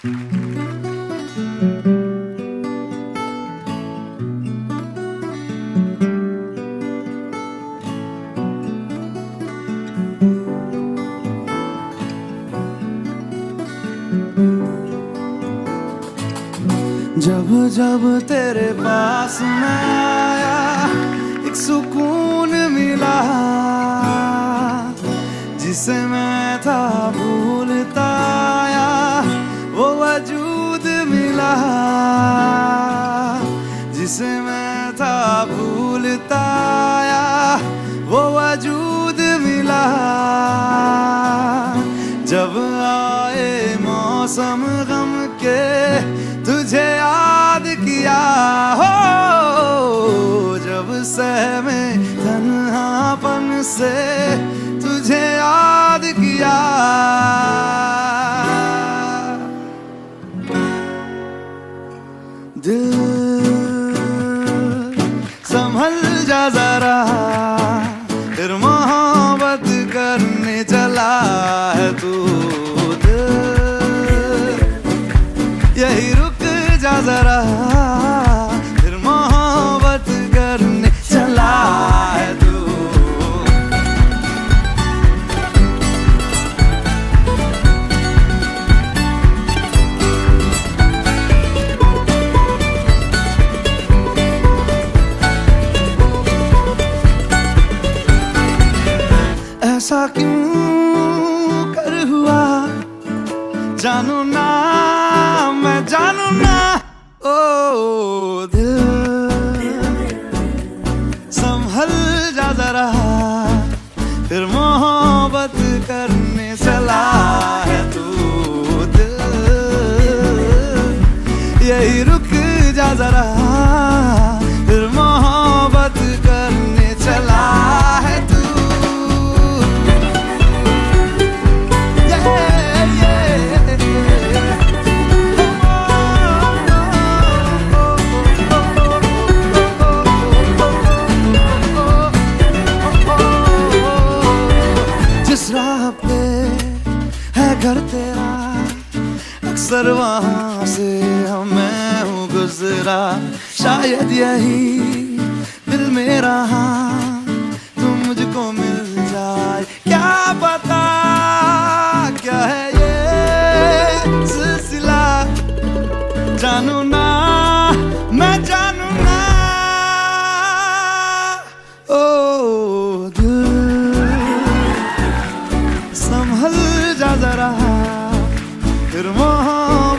जब जब तेरे पास मैं आया आया वो वजूद मिला। जब आए मौसम गम के, तुझे याद किया हो। जब सहमे तन्हापन से तुझे याद किया। दिल जा जरा फिर मोहब्बत करने चला है तू यही रुक जा जरा। ऐसा क्यों कर हुआ? जानू ना, मैं जानू ना। ओ, दिल। संभल जा जरा। फिर मोहब्बत करने चला है तू दिल। यही रुक जा जरा। राह पे है घर तेरा, अक्सर वहाँ से मैं गुजरा। शायद यही दिल मेरा हाँ जा जरा फिर मोहन